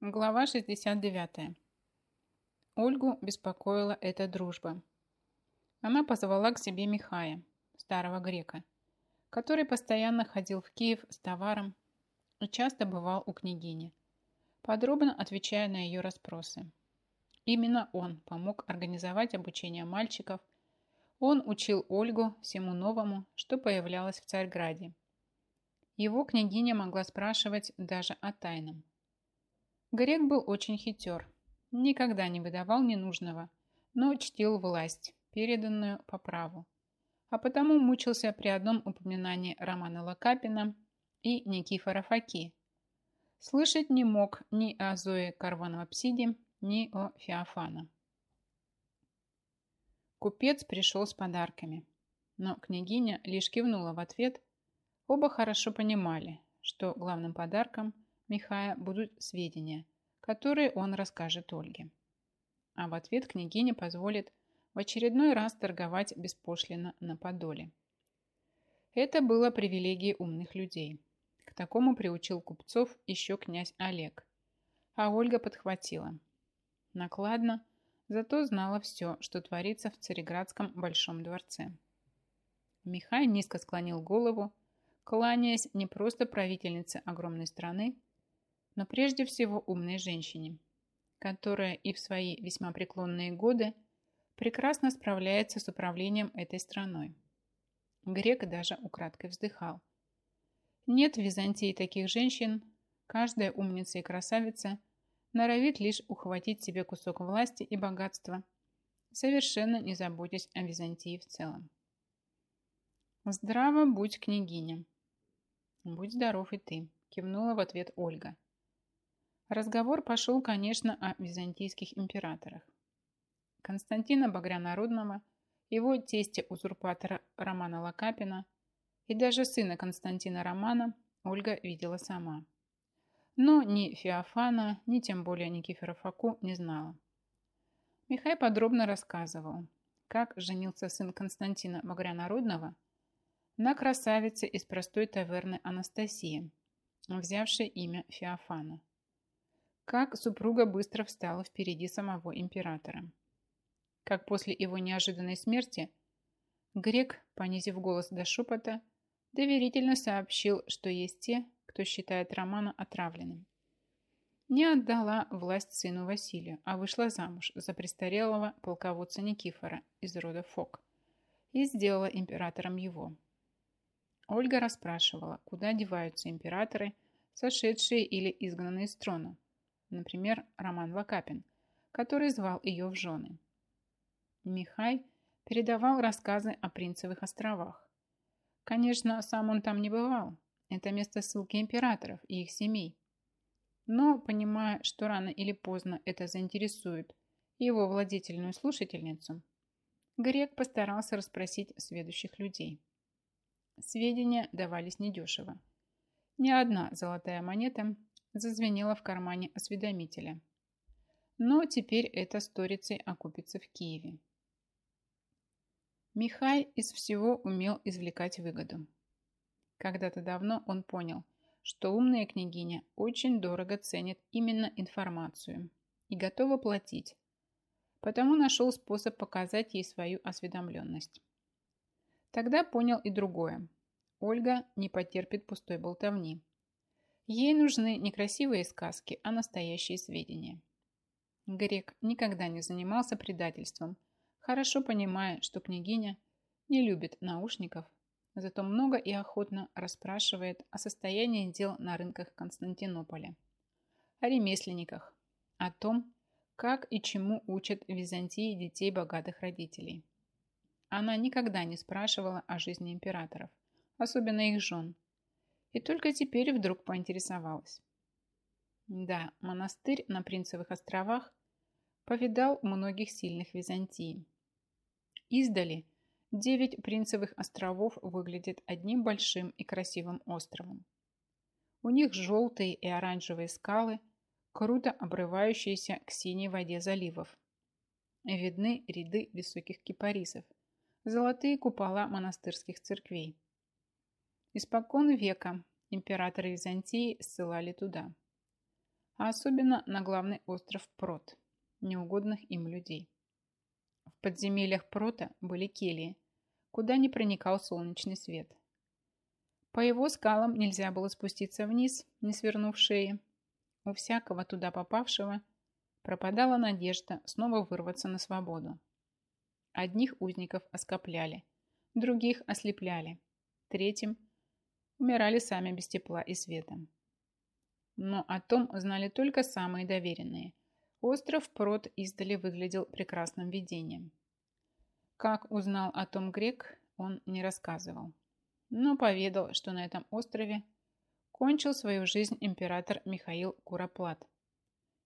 Глава 69. Ольгу беспокоила эта дружба. Она позвала к себе Михая, старого грека, который постоянно ходил в Киев с товаром и часто бывал у княгини, подробно отвечая на ее расспросы. Именно он помог организовать обучение мальчиков, он учил Ольгу всему новому, что появлялось в Царьграде. Его княгиня могла спрашивать даже о тайном. Грек был очень хитер, никогда не выдавал ненужного, но чтил власть, переданную по праву. А потому мучился при одном упоминании Романа Лакапина и Никифора Факи. Слышать не мог ни о Зое Карванова-Псиде, ни о Феофана. Купец пришел с подарками, но княгиня лишь кивнула в ответ. Оба хорошо понимали, что главным подарком – Михая будут сведения, которые он расскажет Ольге. А в ответ княгиня позволит в очередной раз торговать беспошлино на Подоле. Это было привилегией умных людей. К такому приучил купцов еще князь Олег. А Ольга подхватила. Накладно, зато знала все, что творится в Цареградском Большом дворце. Михай низко склонил голову, кланяясь не просто правительнице огромной страны, но прежде всего умной женщине, которая и в свои весьма преклонные годы прекрасно справляется с управлением этой страной. Грек даже украдкой вздыхал. Нет в Византии таких женщин, каждая умница и красавица норовит лишь ухватить себе кусок власти и богатства, совершенно не заботясь о Византии в целом. «Здраво будь, княгиня!» «Будь здоров и ты!» – кивнула в ответ Ольга – Разговор пошел, конечно, о византийских императорах. Константина Багрянародного, его тестя-узурпатора Романа Лакапина и даже сына Константина Романа Ольга видела сама. Но ни Феофана, ни тем более Никифора Факу не знала. Михай подробно рассказывал, как женился сын Константина Багрянародного на красавице из простой таверны Анастасии, взявшей имя Феофана как супруга быстро встала впереди самого императора. Как после его неожиданной смерти Грек, понизив голос до шепота, доверительно сообщил, что есть те, кто считает Романа отравленным. Не отдала власть сыну Василию, а вышла замуж за престарелого полководца Никифора из рода Фок и сделала императором его. Ольга расспрашивала, куда деваются императоры, сошедшие или изгнанные с трона, например, Роман Лакапин, который звал ее в жены. Михай передавал рассказы о Принцевых островах. Конечно, сам он там не бывал. Это место ссылки императоров и их семей. Но, понимая, что рано или поздно это заинтересует его владетельную слушательницу, Грек постарался расспросить сведущих людей. Сведения давались недешево. Ни одна золотая монета зазвенело в кармане осведомителя. Но теперь это сторицей окупится в Киеве. Михай из всего умел извлекать выгоду. Когда-то давно он понял, что умная княгиня очень дорого ценит именно информацию и готова платить, потому нашел способ показать ей свою осведомленность. Тогда понял и другое. Ольга не потерпит пустой болтовни. Ей нужны не красивые сказки, а настоящие сведения. Грек никогда не занимался предательством, хорошо понимая, что княгиня не любит наушников, зато много и охотно расспрашивает о состоянии дел на рынках Константинополя, о ремесленниках, о том, как и чему учат Византии детей богатых родителей. Она никогда не спрашивала о жизни императоров, особенно их жен, и только теперь вдруг поинтересовалась. Да, монастырь на Принцевых островах повидал многих сильных Византии. Издали девять Принцевых островов выглядят одним большим и красивым островом. У них желтые и оранжевые скалы, круто обрывающиеся к синей воде заливов. Видны ряды высоких кипарисов, золотые купола монастырских церквей. Испокон века императоры Византии ссылали туда. а особенно на главный остров Прот, неугодных им людей. В подземельях Прота были кельи, куда не проникал солнечный свет. По его скалам нельзя было спуститься вниз, не свернув шеи. У всякого туда попавшего пропадала надежда снова вырваться на свободу. Одних узников оскопляли, других ослепляли, третьим умирали сами без тепла и света. Но о том знали только самые доверенные. Остров Прот издали выглядел прекрасным видением. Как узнал о том грек, он не рассказывал, но поведал, что на этом острове кончил свою жизнь император Михаил Куроплат.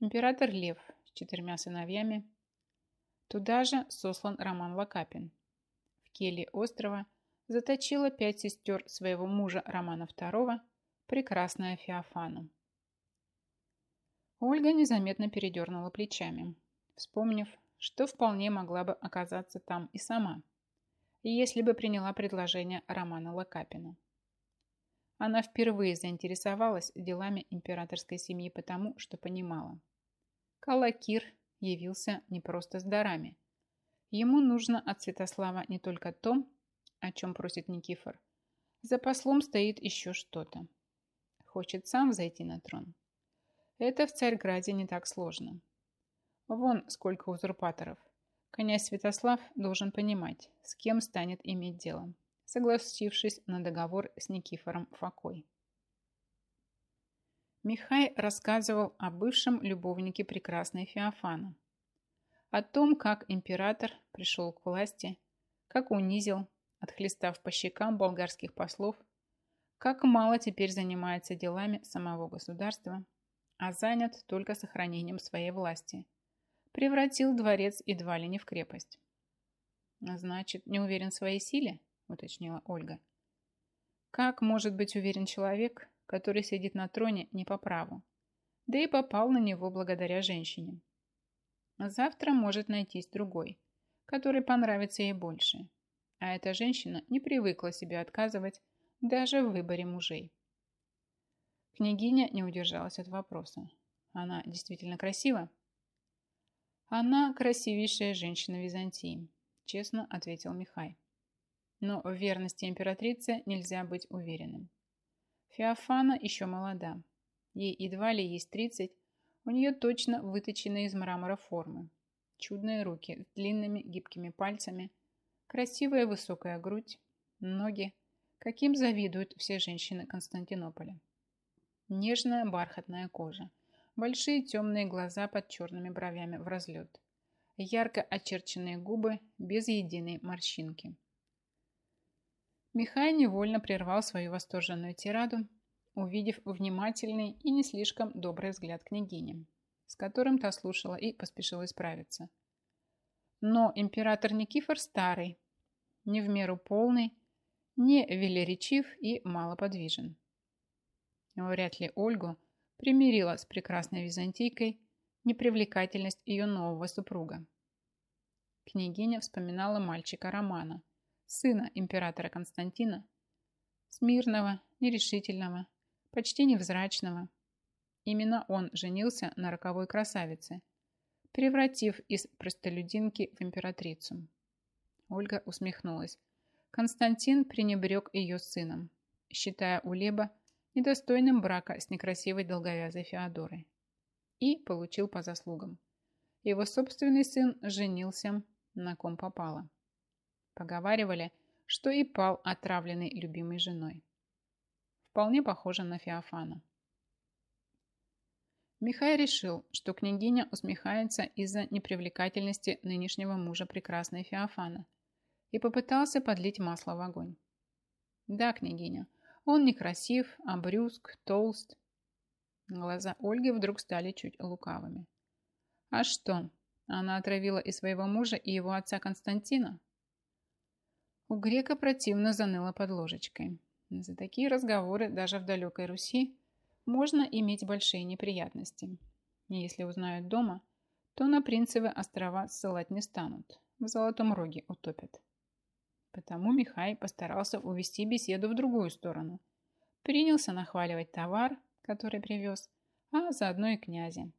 Император Лев с четырьмя сыновьями. Туда же сослан Роман Лакапин. В келье острова заточила пять сестер своего мужа Романа II, прекрасная Феофану. Ольга незаметно передернула плечами, вспомнив, что вполне могла бы оказаться там и сама, если бы приняла предложение Романа Лакапина. Она впервые заинтересовалась делами императорской семьи потому, что понимала. Калакир явился не просто с дарами. Ему нужно от Святослава не только то, о чем просит Никифор. За послом стоит еще что-то. Хочет сам зайти на трон. Это в Царьграде не так сложно. Вон сколько узурпаторов. Князь Святослав должен понимать, с кем станет иметь дело, согласившись на договор с Никифором Факой. Михай рассказывал о бывшем любовнике прекрасной Феофана, о том, как император пришел к власти, как унизил, отхлестав по щекам болгарских послов, как мало теперь занимается делами самого государства, а занят только сохранением своей власти. Превратил дворец едва ли не в крепость. «Значит, не уверен в своей силе?» – уточнила Ольга. «Как может быть уверен человек, который сидит на троне не по праву, да и попал на него благодаря женщине? Завтра может найтись другой, который понравится ей больше, а эта женщина не привыкла себе отказывать даже в выборе мужей. Княгиня не удержалась от вопроса. Она действительно красива? Она красивейшая женщина Византии, честно ответил Михай. Но в верности императрицы нельзя быть уверенным. Феофана еще молода. Ей едва ли есть 30, у нее точно выточены из мрамора формы. Чудные руки с длинными гибкими пальцами, красивая высокая грудь, ноги, каким завидуют все женщины Константинополя. Нежная бархатная кожа. Большие темные глаза под черными бровями в разлет. Ярко очерченные губы без единой морщинки. Михай невольно прервал свою восторженную тираду, увидев внимательный и не слишком добрый взгляд княгини, с которым та слушала и поспешила исправиться. Но император Никифор старый, не в меру полный, не велеречив и малоподвижен. Вряд ли Ольгу примирила с прекрасной византийкой непривлекательность ее нового супруга. Княгиня вспоминала мальчика Романа, сына императора Константина, смирного, нерешительного, почти невзрачного. Именно он женился на роковой красавице, превратив из простолюдинки в императрицу. Ольга усмехнулась. Константин пренебрег ее сыном, считая Улеба недостойным брака с некрасивой долговязой Феодорой. И получил по заслугам. Его собственный сын женился на ком попало. Поговаривали, что и пал отравленный любимой женой. Вполне похоже на Феофана. Михай решил, что княгиня усмехается из-за непривлекательности нынешнего мужа прекрасной Феофана и попытался подлить масло в огонь. Да, княгиня, он некрасив, брюск, толст. Глаза Ольги вдруг стали чуть лукавыми. А что, она отравила и своего мужа, и его отца Константина? У грека противно заныло под ложечкой. За такие разговоры даже в далекой Руси можно иметь большие неприятности. Если узнают дома, то на Принцевы острова ссылать не станут, в Золотом Роге утопят. Потому Михай постарался увести беседу в другую сторону. Принялся нахваливать товар, который привез, а заодно и князя,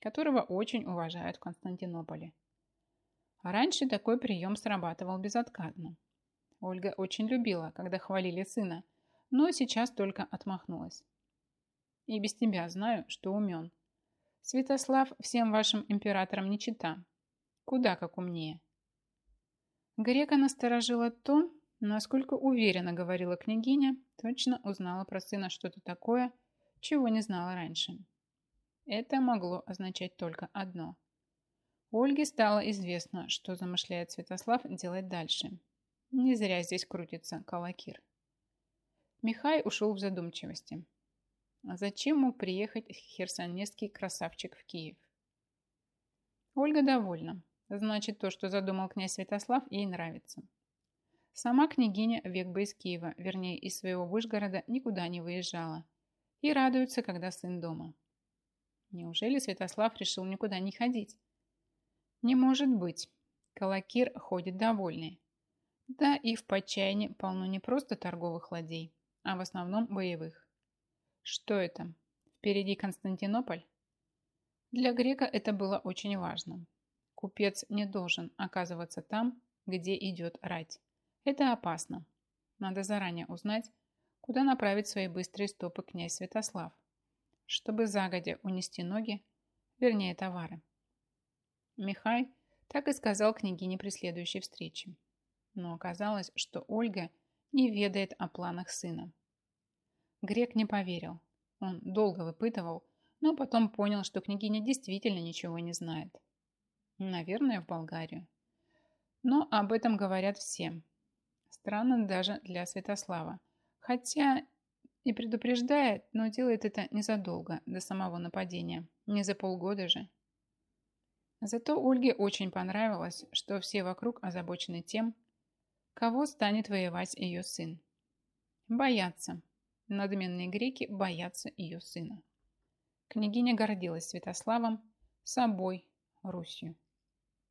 которого очень уважают в Константинополе. А раньше такой прием срабатывал безотказно. Ольга очень любила, когда хвалили сына, но сейчас только отмахнулась. И без тебя знаю, что умен. Святослав всем вашим императорам не чита. Куда как умнее. Грека насторожило то, насколько уверенно говорила княгиня, точно узнала про сына что-то такое, чего не знала раньше. Это могло означать только одно. Ольге стало известно, что замышляет Святослав делать дальше. Не зря здесь крутится Калакир. Михай ушел в задумчивости. А зачем мог приехать херсонесский красавчик в Киев? Ольга довольна. Значит, то, что задумал князь Святослав, ей нравится. Сама княгиня век бы из Киева, вернее, из своего Вышгорода, никуда не выезжала. И радуется, когда сын дома. Неужели Святослав решил никуда не ходить? Не может быть. Калакир ходит довольный. Да и в Почайне полно не просто торговых ладей, а в основном боевых. Что это? Впереди Константинополь? Для грека это было очень важно. Купец не должен оказываться там, где идет рать. Это опасно. Надо заранее узнать, куда направить свои быстрые стопы князь Святослав, чтобы загодя унести ноги, вернее товары. Михай так и сказал княгине при следующей встрече. Но оказалось, что Ольга не ведает о планах сына. Грек не поверил. Он долго выпытывал, но потом понял, что княгиня действительно ничего не знает. Наверное, в Болгарию. Но об этом говорят все. Странно даже для Святослава. Хотя и предупреждает, но делает это незадолго до самого нападения. Не за полгода же. Зато Ольге очень понравилось, что все вокруг озабочены тем, кого станет воевать ее сын. Боятся. Надменные греки боятся ее сына. Княгиня гордилась Святославом, собой, Русью.